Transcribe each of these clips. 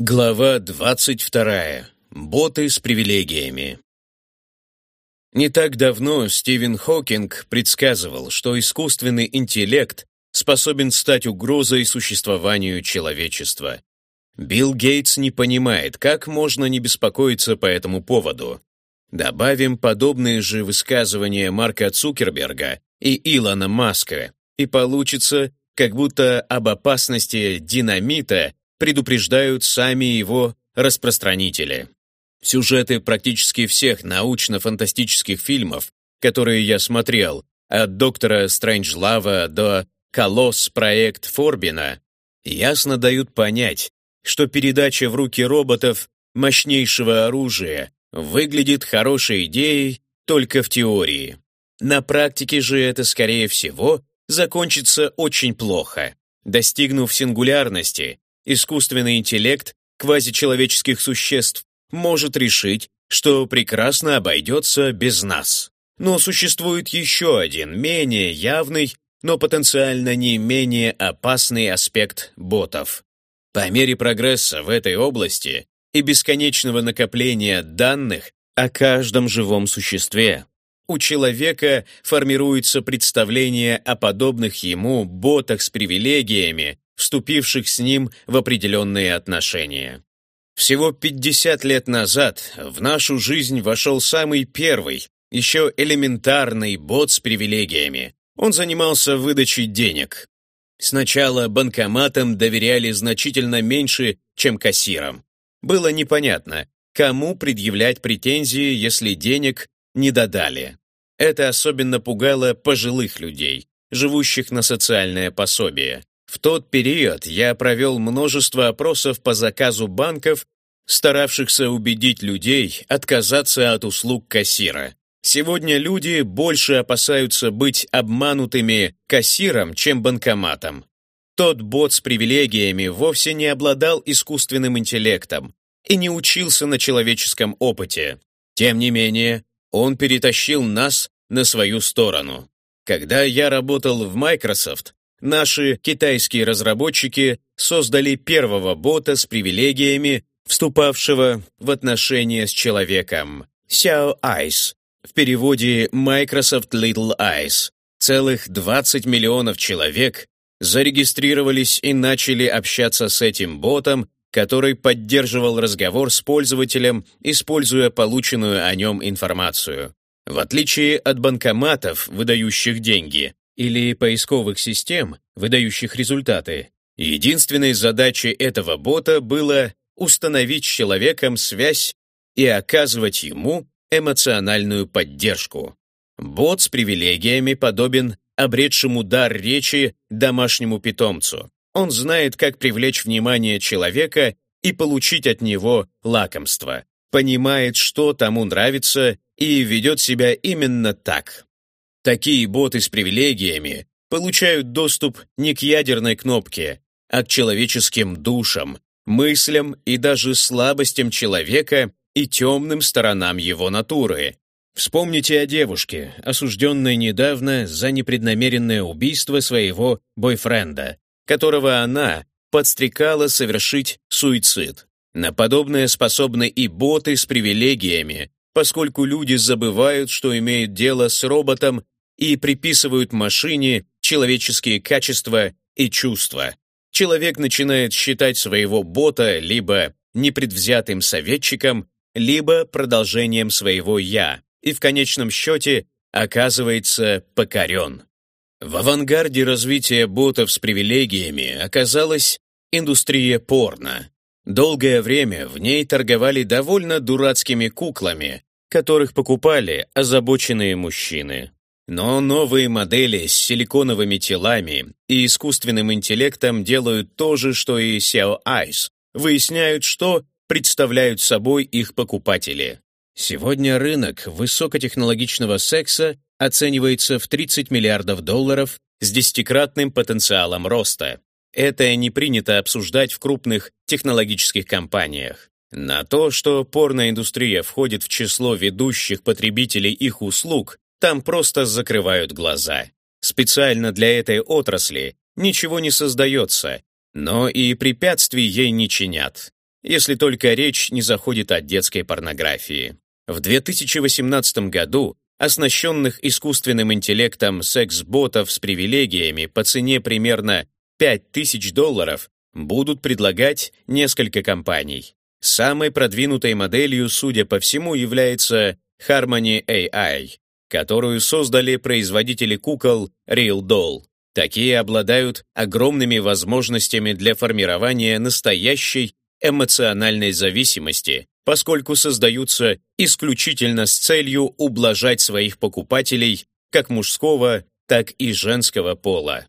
Глава 22. Боты с привилегиями. Не так давно Стивен Хокинг предсказывал, что искусственный интеллект способен стать угрозой существованию человечества. Билл Гейтс не понимает, как можно не беспокоиться по этому поводу. Добавим подобные же высказывания Марка Цукерберга и Илона Маска, и получится, как будто об опасности динамита предупреждают сами его распространители. Сюжеты практически всех научно-фантастических фильмов, которые я смотрел, от «Доктора Стрэнджлава» до «Колосс. Проект Форбина», ясно дают понять, что передача в руки роботов мощнейшего оружия выглядит хорошей идеей только в теории. На практике же это, скорее всего, закончится очень плохо. Достигнув сингулярности, искусственный интеллект квазичеловеческих существ может решить, что прекрасно обойдется без нас. Но существует еще один, менее явный, но потенциально не менее опасный аспект ботов. По мере прогресса в этой области и бесконечного накопления данных о каждом живом существе, у человека формируется представление о подобных ему ботах с привилегиями, вступивших с ним в определенные отношения. Всего 50 лет назад в нашу жизнь вошел самый первый, еще элементарный бот с привилегиями. Он занимался выдачей денег. Сначала банкоматам доверяли значительно меньше, чем кассирам. Было непонятно, кому предъявлять претензии, если денег не додали. Это особенно пугало пожилых людей, живущих на социальное пособие. В тот период я провел множество опросов по заказу банков, старавшихся убедить людей отказаться от услуг кассира. Сегодня люди больше опасаются быть обманутыми кассиром, чем банкоматом. Тот бот с привилегиями вовсе не обладал искусственным интеллектом и не учился на человеческом опыте. Тем не менее, он перетащил нас на свою сторону. Когда я работал в Microsoft, Наши китайские разработчики создали первого бота с привилегиями, вступавшего в отношения с человеком. Xiao Eyes. В переводе Microsoft Little Eyes. Целых 20 миллионов человек зарегистрировались и начали общаться с этим ботом, который поддерживал разговор с пользователем, используя полученную о нем информацию. В отличие от банкоматов, выдающих деньги, или поисковых систем, выдающих результаты. Единственной задачей этого бота было установить с человеком связь и оказывать ему эмоциональную поддержку. Бот с привилегиями подобен обретшему дар речи домашнему питомцу. Он знает, как привлечь внимание человека и получить от него лакомство, понимает, что тому нравится и ведет себя именно так. Такие боты с привилегиями получают доступ не к ядерной кнопке, а к человеческим душам, мыслям и даже слабостям человека и темным сторонам его натуры. Вспомните о девушке, осужденной недавно за непреднамеренное убийство своего бойфренда, которого она подстрекала совершить суицид. На подобное способны и боты с привилегиями, поскольку люди забывают, что имеют дело с роботом и приписывают машине человеческие качества и чувства. Человек начинает считать своего бота либо непредвзятым советчиком, либо продолжением своего «я», и в конечном счете оказывается покорен. В авангарде развития ботов с привилегиями оказалась индустрия порно. Долгое время в ней торговали довольно дурацкими куклами, которых покупали озабоченные мужчины. Но новые модели с силиконовыми телами и искусственным интеллектом делают то же, что и Xiao Eyes, выясняют, что представляют собой их покупатели. Сегодня рынок высокотехнологичного секса оценивается в 30 миллиардов долларов с десятикратным потенциалом роста. Это не принято обсуждать в крупных технологических компаниях. На то, что порноиндустрия входит в число ведущих потребителей их услуг, там просто закрывают глаза. Специально для этой отрасли ничего не создается, но и препятствий ей не чинят. если только речь не заходит о детской порнографии. В 2018 году оснащенных искусственным интеллектом секс-ботов с привилегиями по цене примерно 5000 долларов будут предлагать несколько компаний. Самой продвинутой моделью, судя по всему, является Harmony AI, которую создали производители кукол Real Doll. Такие обладают огромными возможностями для формирования настоящей эмоциональной зависимости, поскольку создаются исключительно с целью ублажать своих покупателей как мужского, так и женского пола.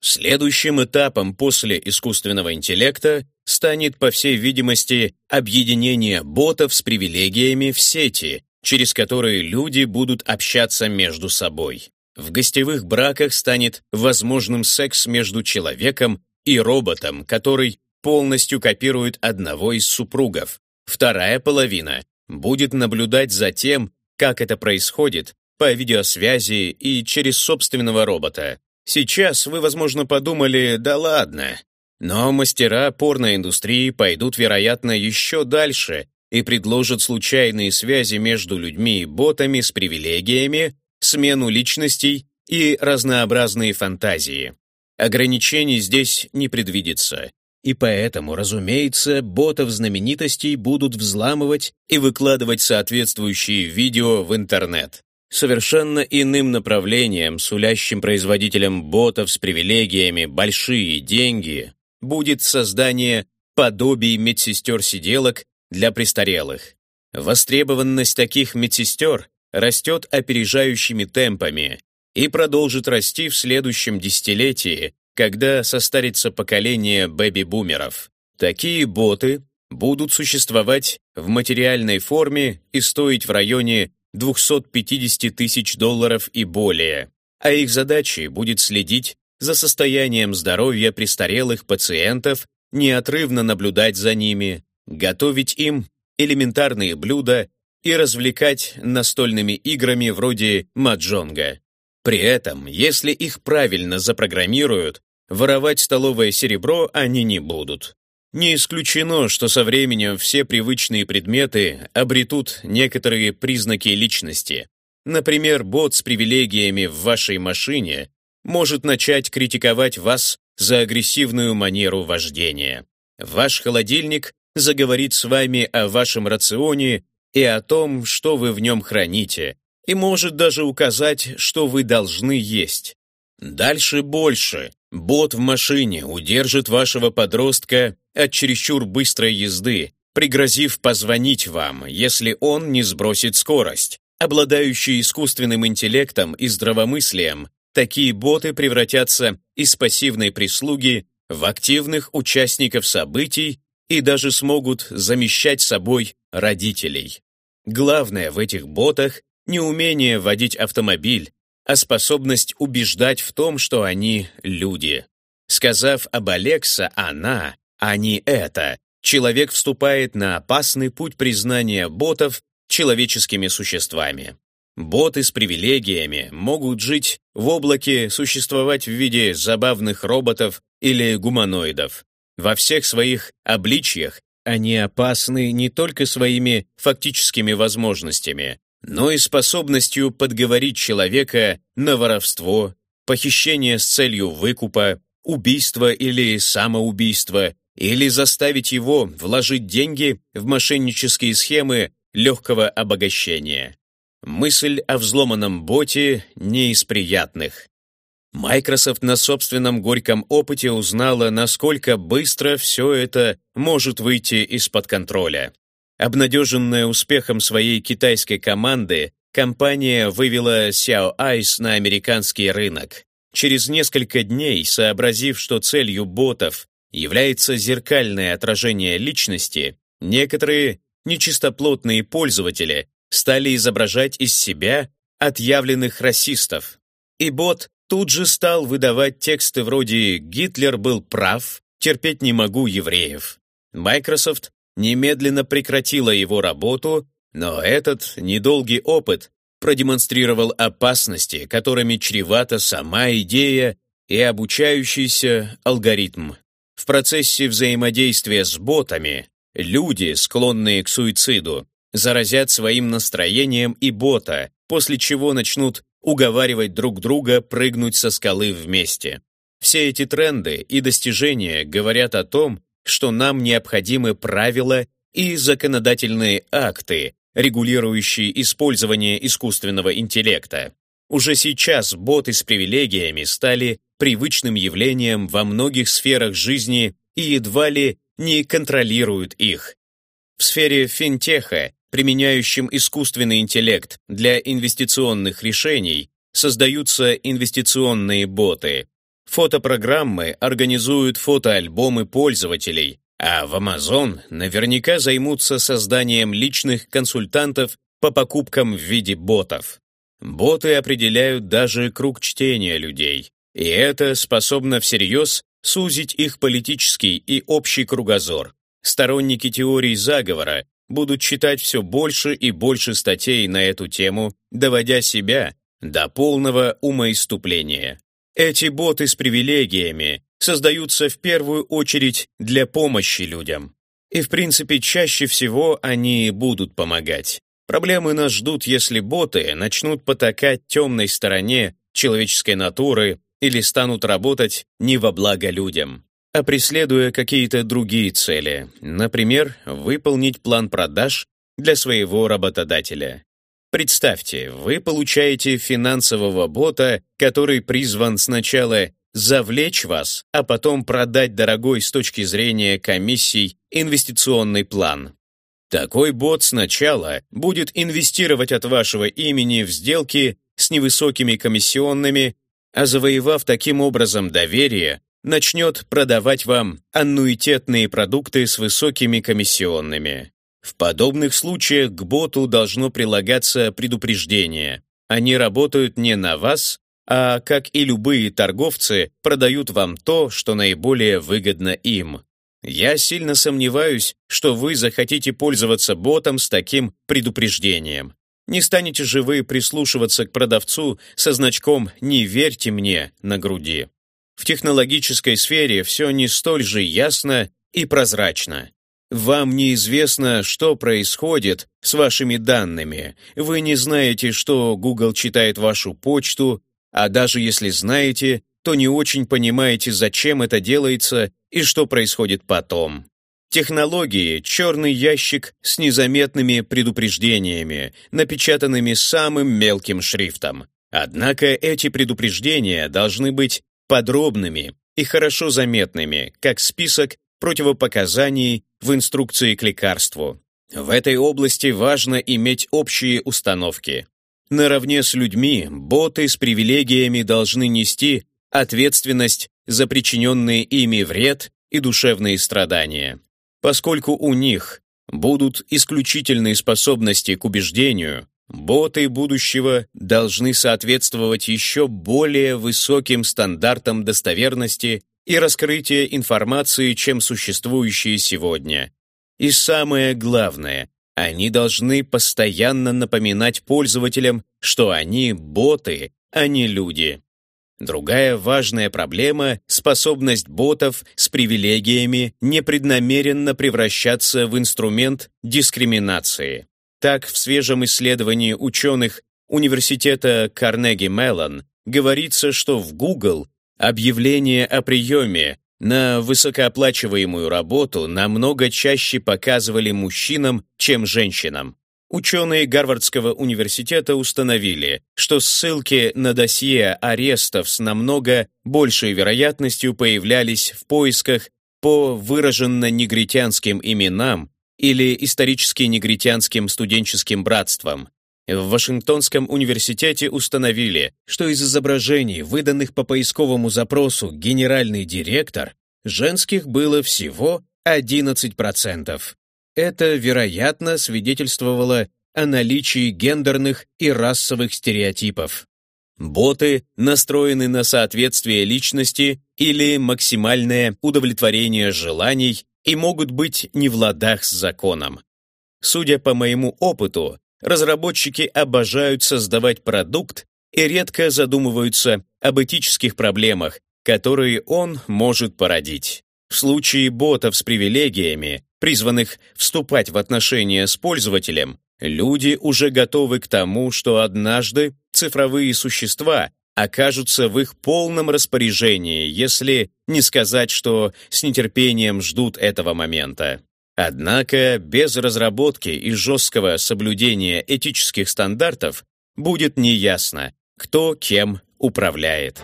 Следующим этапом после искусственного интеллекта станет, по всей видимости, объединение ботов с привилегиями в сети, через которые люди будут общаться между собой. В гостевых браках станет возможным секс между человеком и роботом, который полностью копирует одного из супругов. Вторая половина будет наблюдать за тем, как это происходит, по видеосвязи и через собственного робота. Сейчас вы, возможно, подумали, да ладно. Но мастера порноиндустрии пойдут, вероятно, еще дальше и предложат случайные связи между людьми и ботами с привилегиями, смену личностей и разнообразные фантазии. Ограничений здесь не предвидится. И поэтому, разумеется, ботов-знаменитостей будут взламывать и выкладывать соответствующие видео в интернет. Совершенно иным направлением, сулящим производителям ботов с привилегиями большие деньги, будет создание подобий медсестер-сиделок для престарелых. Востребованность таких медсестер растет опережающими темпами и продолжит расти в следующем десятилетии, когда состарится поколение бэби-бумеров. Такие боты будут существовать в материальной форме и стоить в районе 250 тысяч долларов и более, а их задачей будет следить за состоянием здоровья престарелых пациентов, неотрывно наблюдать за ними, готовить им элементарные блюда и развлекать настольными играми вроде маджонга. При этом, если их правильно запрограммируют, воровать столовое серебро они не будут. Не исключено, что со временем все привычные предметы обретут некоторые признаки личности. Например, бот с привилегиями в вашей машине может начать критиковать вас за агрессивную манеру вождения. Ваш холодильник заговорит с вами о вашем рационе и о том, что вы в нем храните, и может даже указать, что вы должны есть. Дальше больше. Бот в машине удержит вашего подростка от чересчур быстрой езды, пригрозив позвонить вам, если он не сбросит скорость. Обладающие искусственным интеллектом и здравомыслием, такие боты превратятся из пассивной прислуги в активных участников событий и даже смогут замещать собой родителей. Главное в этих ботах не умение водить автомобиль, а способность убеждать в том, что они люди. Сказав об Алекса «она», а не «это», человек вступает на опасный путь признания ботов человеческими существами. Боты с привилегиями могут жить в облаке, существовать в виде забавных роботов или гуманоидов. Во всех своих обличьях они опасны не только своими фактическими возможностями, но и способностью подговорить человека на воровство, похищение с целью выкупа, убийство или самоубийство, или заставить его вложить деньги в мошеннические схемы легкого обогащения. Мысль о взломанном боте не из приятных. Microsoft на собственном горьком опыте узнала, насколько быстро все это может выйти из-под контроля. Обнадеженная успехом своей китайской команды, компания вывела Xiao Ice на американский рынок. Через несколько дней, сообразив, что целью ботов является зеркальное отражение личности, некоторые нечистоплотные пользователи стали изображать из себя отъявленных расистов. И бот тут же стал выдавать тексты вроде «Гитлер был прав», «Терпеть не могу евреев». Microsoft немедленно прекратила его работу, но этот недолгий опыт продемонстрировал опасности, которыми чревата сама идея и обучающийся алгоритм. В процессе взаимодействия с ботами люди, склонные к суициду, заразят своим настроением и бота, после чего начнут уговаривать друг друга прыгнуть со скалы вместе. Все эти тренды и достижения говорят о том, что нам необходимы правила и законодательные акты, регулирующие использование искусственного интеллекта. Уже сейчас боты с привилегиями стали привычным явлением во многих сферах жизни и едва ли не контролируют их. В сфере финтеха, применяющим искусственный интеллект для инвестиционных решений, создаются инвестиционные боты. Фотопрограммы организуют фотоальбомы пользователей, а в Amazon наверняка займутся созданием личных консультантов по покупкам в виде ботов. Боты определяют даже круг чтения людей, и это способно всерьез сузить их политический и общий кругозор. Сторонники теорий заговора будут читать все больше и больше статей на эту тему, доводя себя до полного умоиступления. Эти боты с привилегиями создаются в первую очередь для помощи людям. И в принципе чаще всего они будут помогать. Проблемы нас ждут, если боты начнут потакать темной стороне человеческой натуры или станут работать не во благо людям, а преследуя какие-то другие цели, например, выполнить план продаж для своего работодателя. Представьте, вы получаете финансового бота, который призван сначала завлечь вас, а потом продать дорогой с точки зрения комиссий инвестиционный план. Такой бот сначала будет инвестировать от вашего имени в сделки с невысокими комиссионными, а завоевав таким образом доверие, начнет продавать вам аннуитетные продукты с высокими комиссионными. В подобных случаях к боту должно прилагаться предупреждение. Они работают не на вас, а, как и любые торговцы, продают вам то, что наиболее выгодно им. Я сильно сомневаюсь, что вы захотите пользоваться ботом с таким предупреждением. Не станете же вы прислушиваться к продавцу со значком «Не верьте мне» на груди. В технологической сфере все не столь же ясно и прозрачно. Вам неизвестно, что происходит с вашими данными. Вы не знаете, что Google читает вашу почту, а даже если знаете, то не очень понимаете, зачем это делается и что происходит потом. Технологии — черный ящик с незаметными предупреждениями, напечатанными самым мелким шрифтом. Однако эти предупреждения должны быть подробными и хорошо заметными, как список противопоказаний в инструкции к лекарству. В этой области важно иметь общие установки. Наравне с людьми, боты с привилегиями должны нести ответственность за причиненные ими вред и душевные страдания. Поскольку у них будут исключительные способности к убеждению, боты будущего должны соответствовать еще более высоким стандартам достоверности и раскрытия информации, чем существующие сегодня. И самое главное, они должны постоянно напоминать пользователям, что они боты, а не люди. Другая важная проблема — способность ботов с привилегиями непреднамеренно превращаться в инструмент дискриминации. Так, в свежем исследовании ученых Университета Карнеги-Меллон говорится, что в Google объявление о приеме на высокооплачиваемую работу намного чаще показывали мужчинам, чем женщинам. Ученые Гарвардского университета установили, что ссылки на досье арестов с намного большей вероятностью появлялись в поисках по выраженно негритянским именам или исторически негритянским студенческим братствам. В Вашингтонском университете установили, что из изображений, выданных по поисковому запросу «генеральный директор», женских было всего 11%. Это, вероятно, свидетельствовало о наличии гендерных и расовых стереотипов. Боты настроены на соответствие личности или максимальное удовлетворение желаний и могут быть не в ладах с законом. Судя по моему опыту, разработчики обожают создавать продукт и редко задумываются об этических проблемах, которые он может породить. В случае ботов с привилегиями призванных вступать в отношения с пользователем, люди уже готовы к тому, что однажды цифровые существа окажутся в их полном распоряжении, если не сказать, что с нетерпением ждут этого момента. Однако без разработки и жесткого соблюдения этических стандартов будет неясно, кто кем управляет.